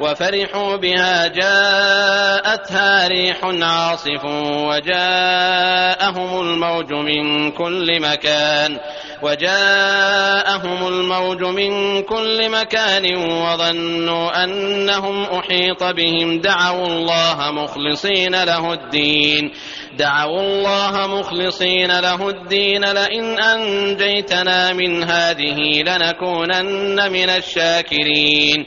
وفرحوا بها جاءتها ريح عاصف وجاءهم الموج من كل مكان وجاءهم الموج من كل مكان وظنوا أنهم أحيط بهم دعوا الله مخلصين له الدين دعوا الله مخلصين له الدين لئن أنجيتنا من هذه لنكونن من الشاكرين.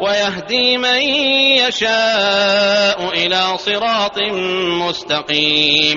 ويهدي من يشاء إلى صراط مستقيم.